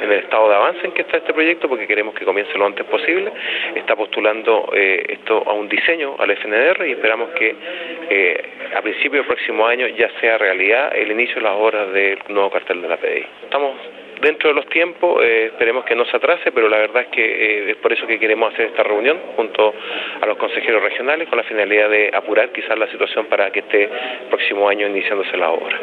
en el estado de avance en que está este proyecto porque queremos que comience lo antes posible. Está postulando eh, esto a un diseño al FNDR y esperamos que eh, a principio del próximo año ya sea realidad el inicio de las obras del nuevo cartel de la PDI. Estamos dentro de los tiempos, eh, esperemos que no se atrase, pero la verdad es que eh, es por eso que queremos hacer esta reunión junto a los consejeros regionales con la finalidad de apurar quizás la situación para que este próximo año iniciándose la obra.